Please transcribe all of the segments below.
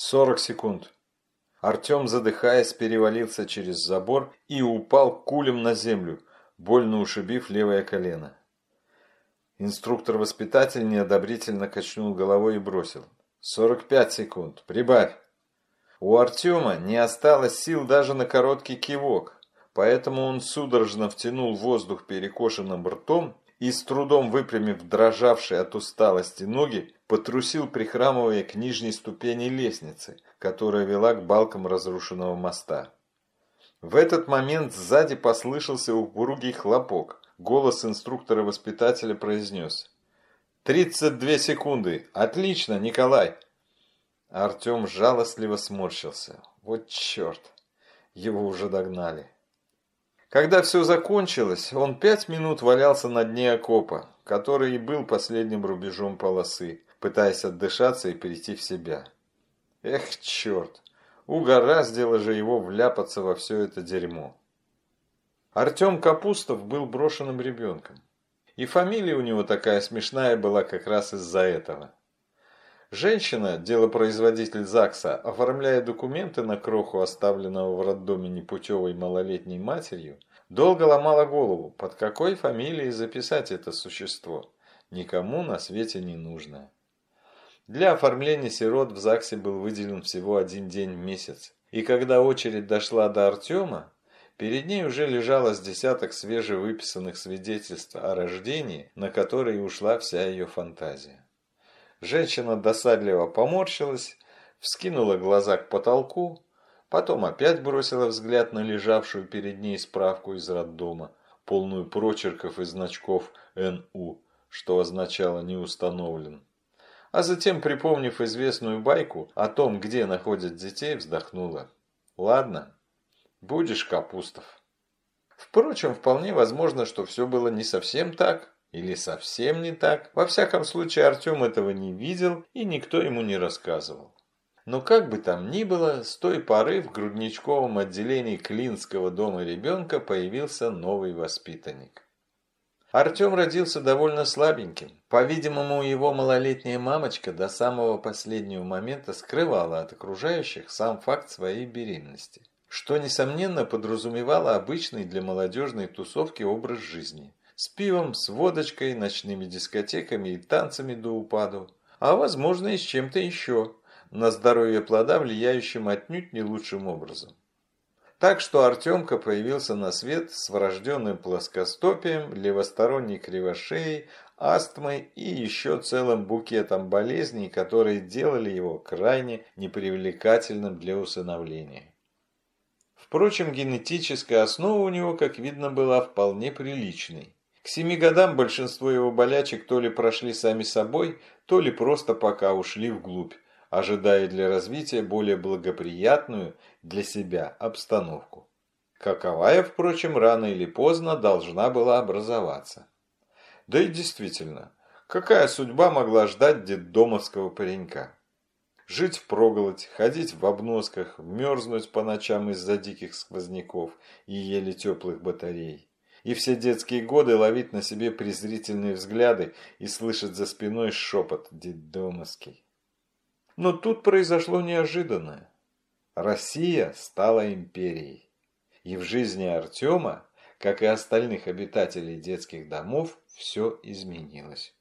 Сорок секунд. Артем, задыхаясь, перевалился через забор и упал кулем на землю, больно ушибив левое колено. Инструктор-воспитатель неодобрительно качнул головой и бросил. «Сорок пять секунд. Прибавь!» У Артема не осталось сил даже на короткий кивок, поэтому он судорожно втянул воздух перекошенным ртом и, с трудом выпрямив дрожавшие от усталости ноги, потрусил, прихрамывая к нижней ступени лестницы, которая вела к балкам разрушенного моста. В этот момент сзади послышался упругий хлопок. Голос инструктора-воспитателя произнес. «Тридцать две секунды! Отлично, Николай!» Артем жалостливо сморщился. Вот черт! Его уже догнали. Когда все закончилось, он пять минут валялся на дне окопа, который и был последним рубежом полосы, пытаясь отдышаться и перейти в себя. Эх, черт! Угораздило же его вляпаться во все это дерьмо. Артем Капустов был брошенным ребенком. И фамилия у него такая смешная была как раз из-за этого. Женщина, делопроизводитель ЗАГСа, оформляя документы на кроху, оставленного в роддоме непутевой малолетней матерью, долго ломала голову, под какой фамилией записать это существо. Никому на свете не нужное. Для оформления сирот в ЗАГСе был выделен всего один день в месяц. И когда очередь дошла до Артема, перед ней уже лежало с десяток свежевыписанных свидетельств о рождении, на которые ушла вся ее фантазия. Женщина досадливо поморщилась, вскинула глаза к потолку, потом опять бросила взгляд на лежавшую перед ней справку из роддома, полную прочерков и значков «НУ», что означало «не установлен». А затем, припомнив известную байку о том, где находят детей, вздохнула. «Ладно, будешь Капустов». Впрочем, вполне возможно, что все было не совсем так, или совсем не так. Во всяком случае, Артем этого не видел и никто ему не рассказывал. Но как бы там ни было, с той поры в грудничковом отделении Клинского дома ребенка появился новый воспитанник. Артем родился довольно слабеньким. По-видимому, его малолетняя мамочка до самого последнего момента скрывала от окружающих сам факт своей беременности, что, несомненно, подразумевало обычный для молодежной тусовки образ жизни. С пивом, с водочкой, ночными дискотеками и танцами до упаду. А возможно и с чем-то еще, на здоровье плода влияющим отнюдь не лучшим образом. Так что Артемка появился на свет с врожденным плоскостопием, левосторонней кривошеей, астмой и еще целым букетом болезней, которые делали его крайне непривлекательным для усыновления. Впрочем, генетическая основа у него, как видно, была вполне приличной. К семи годам большинство его болячек то ли прошли сами собой, то ли просто пока ушли вглубь, ожидая для развития более благоприятную для себя обстановку. Каковая, впрочем, рано или поздно должна была образоваться. Да и действительно, какая судьба могла ждать детдомовского паренька? Жить впроголодь, ходить в обносках, мерзнуть по ночам из-за диких сквозняков и еле теплых батарей и все детские годы ловить на себе презрительные взгляды и слышать за спиной шепот детдомовский. Но тут произошло неожиданное. Россия стала империей. И в жизни Артема, как и остальных обитателей детских домов, все изменилось.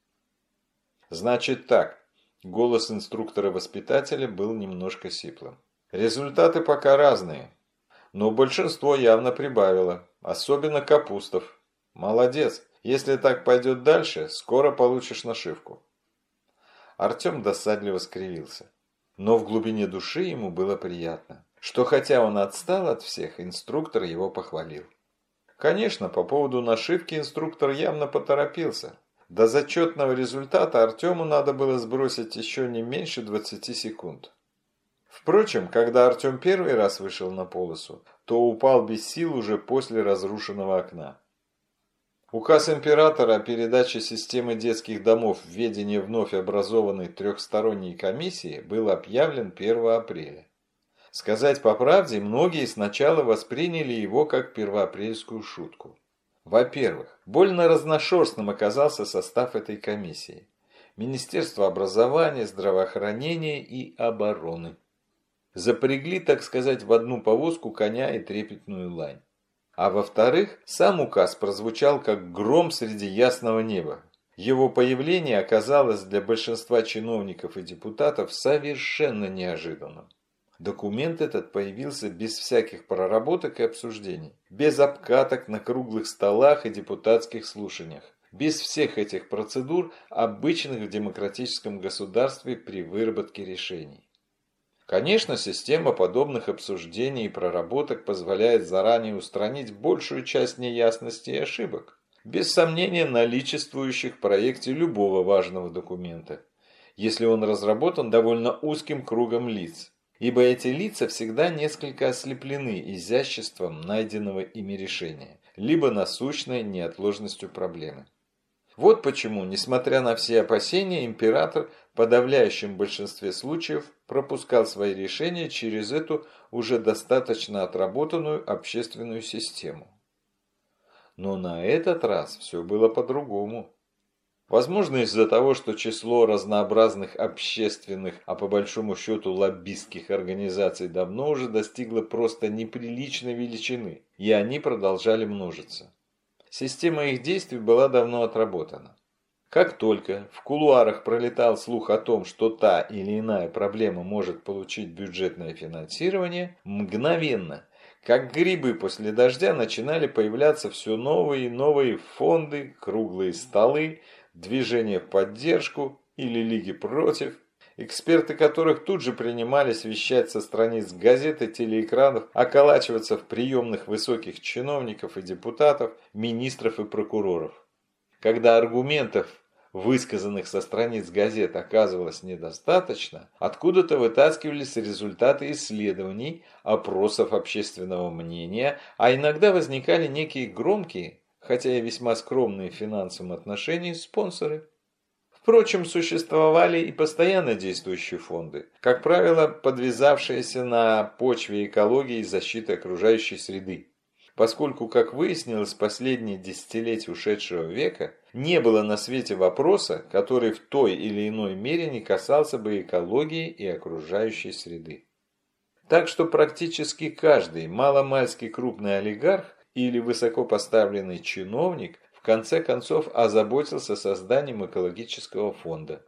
Значит так, голос инструктора-воспитателя был немножко сиплым. Результаты пока разные, но большинство явно прибавило, особенно Капустов. Молодец, если так пойдет дальше, скоро получишь нашивку. Артем досадливо скривился. Но в глубине души ему было приятно, что хотя он отстал от всех, инструктор его похвалил. Конечно, по поводу нашивки инструктор явно поторопился. До зачетного результата Артему надо было сбросить еще не меньше 20 секунд. Впрочем, когда Артем первый раз вышел на полосу, то упал без сил уже после разрушенного окна. Указ императора о передаче системы детских домов в ведение вновь образованной трехсторонней комиссии был объявлен 1 апреля. Сказать по правде, многие сначала восприняли его как первоапрельскую шутку. Во-первых, больно разношерстным оказался состав этой комиссии. Министерство образования, здравоохранения и обороны. Запрягли, так сказать, в одну повозку коня и трепетную лань. А во-вторых, сам указ прозвучал как гром среди ясного неба. Его появление оказалось для большинства чиновников и депутатов совершенно неожиданным. Документ этот появился без всяких проработок и обсуждений, без обкаток на круглых столах и депутатских слушаниях, без всех этих процедур, обычных в демократическом государстве при выработке решений. Конечно, система подобных обсуждений и проработок позволяет заранее устранить большую часть неясностей и ошибок, без сомнения наличествующих в проекте любого важного документа, если он разработан довольно узким кругом лиц, ибо эти лица всегда несколько ослеплены изяществом найденного ими решения, либо насущной неотложностью проблемы. Вот почему, несмотря на все опасения, император подавляющем большинстве случаев пропускал свои решения через эту уже достаточно отработанную общественную систему. Но на этот раз все было по-другому. Возможно, из-за того, что число разнообразных общественных, а по большому счету лоббистских организаций давно уже достигло просто неприличной величины, и они продолжали множиться. Система их действий была давно отработана. Как только в кулуарах пролетал слух о том, что та или иная проблема может получить бюджетное финансирование, мгновенно, как грибы после дождя, начинали появляться все новые и новые фонды, круглые столы, движения в поддержку или лиги против – эксперты которых тут же принимались вещать со страниц газет и телеэкранов, околачиваться в приемных высоких чиновников и депутатов, министров и прокуроров. Когда аргументов, высказанных со страниц газет, оказывалось недостаточно, откуда-то вытаскивались результаты исследований, опросов общественного мнения, а иногда возникали некие громкие, хотя и весьма скромные в финансовом отношении, спонсоры. Впрочем, существовали и постоянно действующие фонды, как правило, подвязавшиеся на почве экологии и защиты окружающей среды. Поскольку, как выяснилось, последние десятилетия ушедшего века не было на свете вопроса, который в той или иной мере не касался бы экологии и окружающей среды. Так что практически каждый маломальский крупный олигарх или высокопоставленный чиновник конце концов озаботился созданием экологического фонда,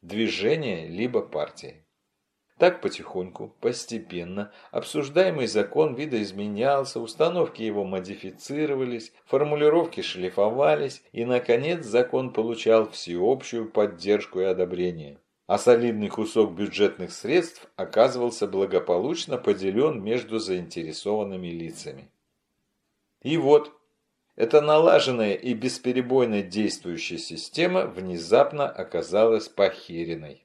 движения либо партии. Так потихоньку, постепенно, обсуждаемый закон видоизменялся, установки его модифицировались, формулировки шлифовались, и, наконец, закон получал всеобщую поддержку и одобрение. А солидный кусок бюджетных средств оказывался благополучно поделен между заинтересованными лицами. И вот, эта налаженная и бесперебойно действующая система внезапно оказалась похеренной.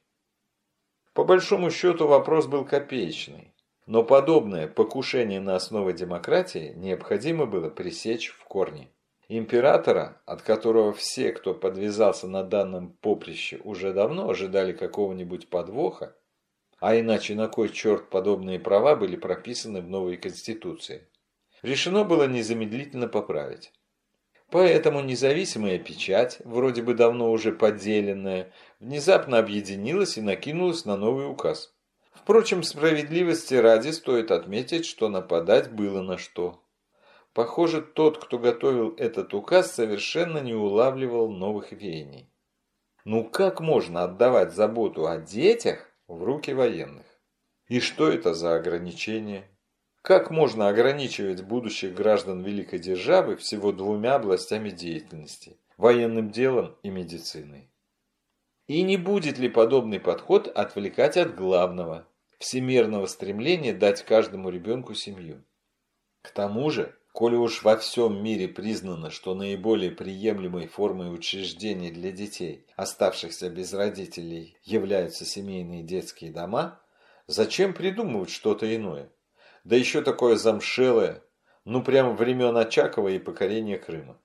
По большому счету вопрос был копеечный. Но подобное покушение на основы демократии необходимо было пресечь в корне. Императора, от которого все, кто подвязался на данном поприще, уже давно ожидали какого-нибудь подвоха, а иначе на кой черт подобные права были прописаны в новой Конституции, решено было незамедлительно поправить. Поэтому независимая печать, вроде бы давно уже поделенная, внезапно объединилась и накинулась на новый указ. Впрочем, справедливости ради стоит отметить, что нападать было на что. Похоже, тот, кто готовил этот указ, совершенно не улавливал новых веяний. Ну как можно отдавать заботу о детях в руки военных? И что это за ограничение? Как можно ограничивать будущих граждан великой державы всего двумя областями деятельности – военным делом и медициной? И не будет ли подобный подход отвлекать от главного – всемирного стремления дать каждому ребенку семью? К тому же, коли уж во всем мире признано, что наиболее приемлемой формой учреждений для детей, оставшихся без родителей, являются семейные детские дома, зачем придумывать что-то иное? Да еще такое замшелое, ну прямо времен Очакова и покорения Крыма.